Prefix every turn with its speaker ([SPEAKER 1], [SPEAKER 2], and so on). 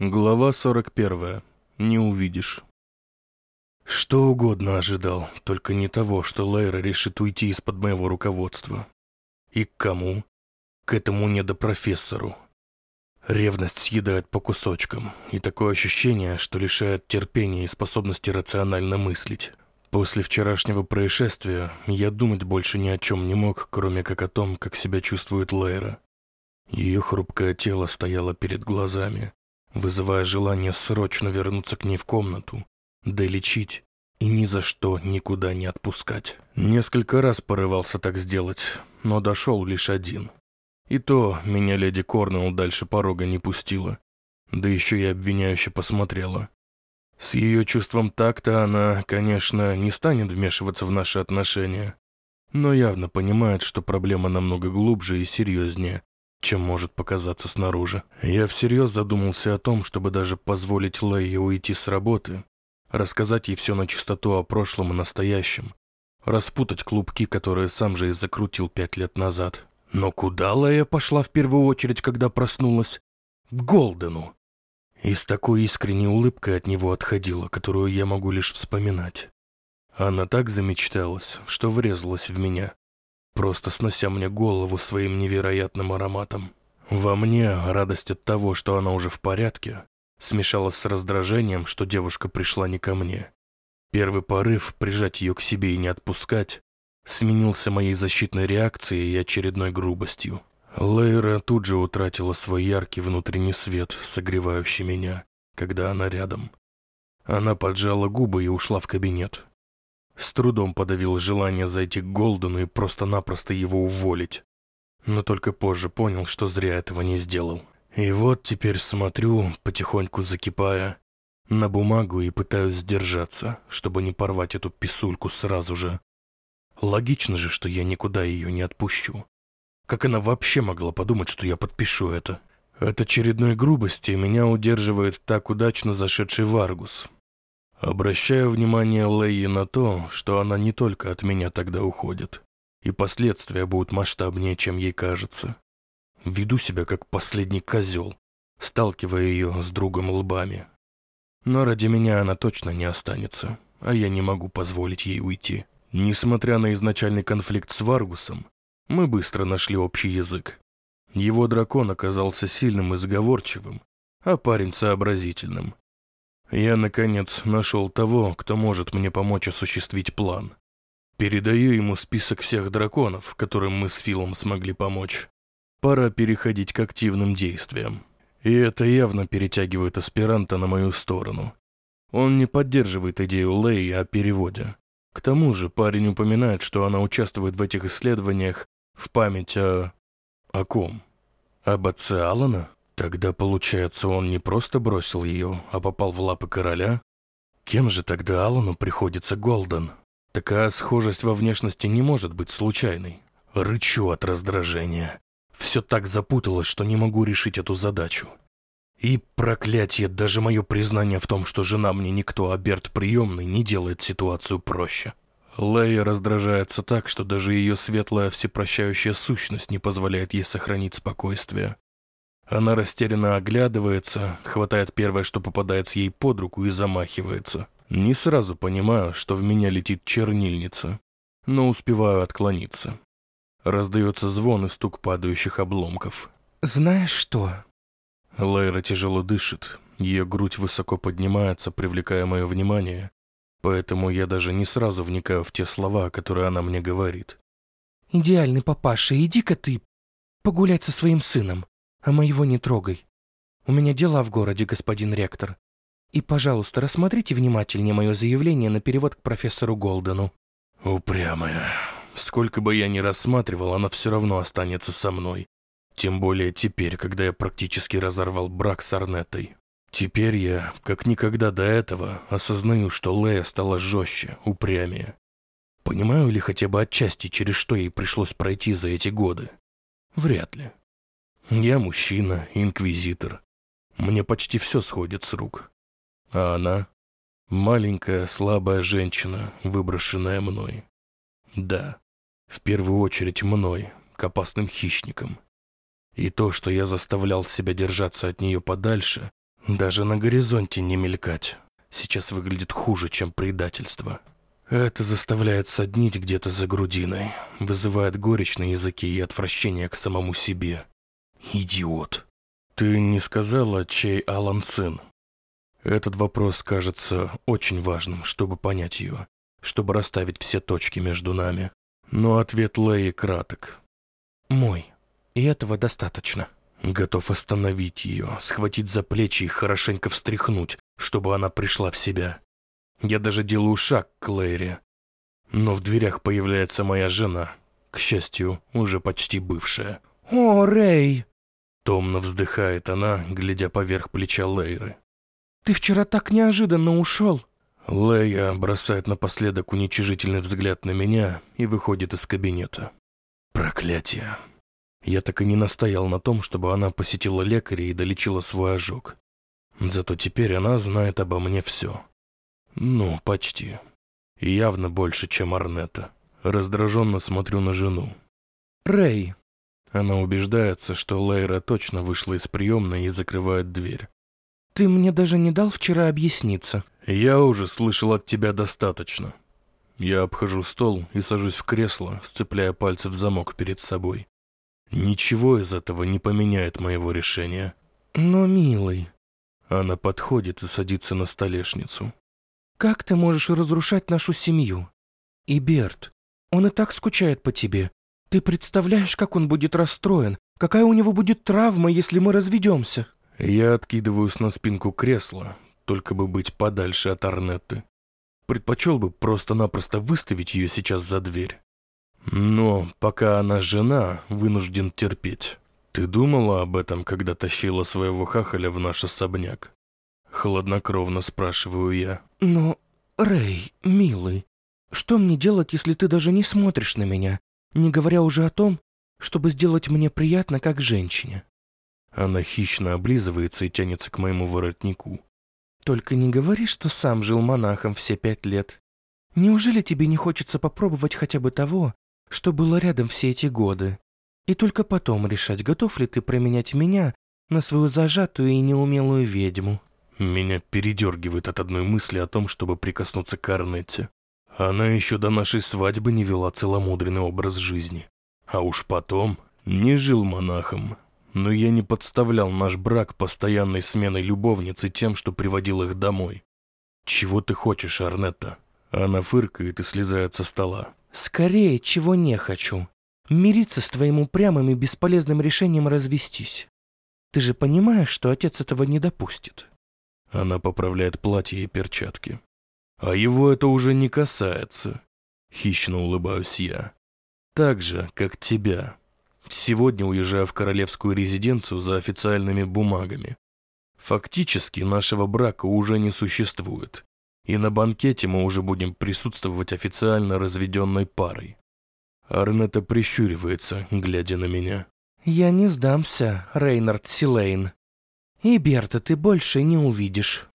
[SPEAKER 1] Глава 41. Не увидишь. Что угодно ожидал, только не того, что Лейра решит уйти из-под моего руководства. И к кому? К этому недопрофессору. Ревность съедает по кусочкам, и такое ощущение, что лишает терпения и способности рационально мыслить. После вчерашнего происшествия я думать больше ни о чем не мог, кроме как о том, как себя чувствует Лейра. Ее хрупкое тело стояло перед глазами, вызывая желание срочно вернуться к ней в комнату, долечить и ни за что никуда не отпускать. Несколько раз порывался так сделать, но дошел лишь один. И то меня леди Корнелл дальше порога не пустила, да еще и обвиняюще посмотрела. С ее чувством такта она, конечно, не станет вмешиваться в наши отношения, но явно понимает, что проблема намного глубже и серьезнее, чем может показаться снаружи. Я всерьез задумался о том, чтобы даже позволить Лейе уйти с работы, рассказать ей все на чистоту о прошлом и настоящем, распутать клубки, которые сам же и закрутил пять лет назад. Но куда Лея пошла в первую очередь, когда проснулась? К Голдену. И с такой искренней улыбкой от него отходила, которую я могу лишь вспоминать. Она так замечталась, что врезалась в меня, просто снося мне голову своим невероятным ароматом. Во мне радость от того, что она уже в порядке, смешалась с раздражением, что девушка пришла не ко мне. Первый порыв прижать ее к себе и не отпускать сменился моей защитной реакцией и очередной грубостью. Лейра тут же утратила свой яркий внутренний свет, согревающий меня, когда она рядом. Она поджала губы и ушла в кабинет, с трудом подавил желание зайти к Голдену и просто-напросто его уволить. Но только позже понял, что зря этого не сделал. И вот теперь смотрю, потихоньку закипая, на бумагу и пытаюсь сдержаться, чтобы не порвать эту писульку сразу же. Логично же, что я никуда ее не отпущу. Как она вообще могла подумать, что я подпишу это? От очередной грубости меня удерживает так удачно зашедший Варгус, Обращаю внимание Лейи на то, что она не только от меня тогда уходит, и последствия будут масштабнее, чем ей кажется. Веду себя как последний козел, сталкивая ее с другом лбами. Но ради меня она точно не останется, а я не могу позволить ей уйти. Несмотря на изначальный конфликт с Варгусом, мы быстро нашли общий язык. Его дракон оказался сильным и сговорчивым, а парень сообразительным, я, наконец, нашел того, кто может мне помочь осуществить план. Передаю ему список всех драконов, которым мы с Филом смогли помочь. Пора переходить к активным действиям. И это явно перетягивает аспиранта на мою сторону. Он не поддерживает идею Лэй о переводе. К тому же парень упоминает, что она участвует в этих исследованиях в память о... о ком? Об отце Алана? Тогда, получается, он не просто бросил ее, а попал в лапы короля? Кем же тогда Аллану приходится Голден? Такая схожесть во внешности не может быть случайной. Рычу от раздражения. Все так запуталось, что не могу решить эту задачу. И, проклятие, даже мое признание в том, что жена мне никто, а Берт приемный, не делает ситуацию проще. Лея раздражается так, что даже ее светлая всепрощающая сущность не позволяет ей сохранить спокойствие. Она растерянно оглядывается, хватает первое, что попадается ей под руку и замахивается. Не сразу понимаю, что в меня летит чернильница, но успеваю отклониться. Раздается звон и стук падающих обломков.
[SPEAKER 2] «Знаешь что?»
[SPEAKER 1] Лейра тяжело дышит, ее грудь высоко поднимается, привлекая мое внимание, поэтому я даже не сразу вникаю в те слова, которые она мне говорит.
[SPEAKER 2] «Идеальный папаша, иди-ка ты погулять со своим сыном а моего не трогай. У меня дела в городе, господин ректор. И, пожалуйста, рассмотрите внимательнее мое заявление на перевод к профессору Голдену».
[SPEAKER 1] «Упрямая. Сколько бы я ни рассматривал, она все равно останется со мной. Тем более теперь, когда я практически разорвал брак с Арнетой. Теперь я, как никогда до этого, осознаю, что Лея стала жестче, упрямее. Понимаю ли хотя бы отчасти, через что ей пришлось пройти за эти годы? Вряд ли. Я мужчина, инквизитор. Мне почти все сходит с рук. А она — маленькая, слабая женщина, выброшенная мной. Да, в первую очередь мной, к опасным хищникам. И то, что я заставлял себя держаться от нее подальше, Даже на горизонте не мелькать. Сейчас выглядит хуже, чем предательство. Это заставляет соднить где-то за грудиной, вызывает горечь на языке и отвращение к самому себе. Идиот. Ты не сказала, чей Алан сын? Этот вопрос кажется очень важным, чтобы понять ее, чтобы расставить все точки между нами. Но ответ Леи краток.
[SPEAKER 2] Мой. И этого достаточно.
[SPEAKER 1] Готов остановить ее, схватить за плечи и хорошенько встряхнуть, чтобы она пришла в себя. Я даже делаю шаг к Лэйре. Но в дверях появляется моя жена, к счастью, уже почти бывшая.
[SPEAKER 2] «О, Рэй!»
[SPEAKER 1] Томно вздыхает она, глядя поверх плеча Лейры.
[SPEAKER 2] «Ты вчера так неожиданно ушел!»
[SPEAKER 1] Лея бросает напоследок уничижительный взгляд на меня и выходит из кабинета. Проклятие. Я так и не настоял на том, чтобы она посетила лекаря и долечила свой ожог. Зато теперь она знает обо мне все. Ну, почти. Явно больше, чем Арнета. Раздраженно смотрю на жену.
[SPEAKER 2] «Рэй!»
[SPEAKER 1] Она убеждается, что Лейра точно вышла из приемной и закрывает дверь.
[SPEAKER 2] «Ты мне даже не дал вчера объясниться».
[SPEAKER 1] «Я уже слышал от тебя достаточно». Я обхожу стол и сажусь в кресло, сцепляя пальцы в замок перед собой. Ничего из этого не поменяет моего решения.
[SPEAKER 2] «Но, милый...»
[SPEAKER 1] Она подходит и садится на столешницу.
[SPEAKER 2] «Как ты можешь разрушать нашу семью? И Берт, он и так скучает по тебе. Ты представляешь, как он будет расстроен? Какая у него будет травма, если мы разведемся?»
[SPEAKER 1] Я откидываюсь на спинку кресла, только бы быть подальше от Арнетты. Предпочел бы просто-напросто выставить ее сейчас за дверь. Но пока она жена, вынужден терпеть. Ты думала об этом, когда тащила своего хахаля в наш особняк? Хладнокровно спрашиваю я.
[SPEAKER 2] Но, Рэй, милый, что мне делать, если ты даже не смотришь на меня, не говоря уже о том, чтобы сделать мне приятно как женщине?
[SPEAKER 1] Она хищно облизывается и тянется к моему воротнику.
[SPEAKER 2] Только не говори, что сам жил монахом все пять лет. Неужели тебе не хочется попробовать хотя бы того, что было рядом все эти годы? И только потом решать, готов ли ты променять меня на свою зажатую и неумелую ведьму.
[SPEAKER 1] Меня передергивает от одной мысли о том, чтобы прикоснуться к Арнетте. Она еще до нашей свадьбы не вела целомудренный образ жизни. А уж потом не жил монахом. Но я не подставлял наш брак постоянной сменой любовницы тем, что приводил их домой. «Чего ты хочешь, Арнетта?» Она фыркает и слезает со стола.
[SPEAKER 2] «Скорее, чего не хочу. Мириться с твоим упрямым и бесполезным решением развестись. Ты же понимаешь, что отец этого не допустит».
[SPEAKER 1] Она поправляет платье и перчатки. А его это уже не касается. Хищно улыбаюсь я. Так же, как тебя. Сегодня уезжаю в королевскую резиденцию за официальными бумагами. Фактически нашего брака уже не существует. И на банкете мы уже будем присутствовать официально разведенной парой. Арнета прищуривается, глядя на меня.
[SPEAKER 2] «Я не сдамся, Рейнард Силейн. И Берта ты больше не увидишь».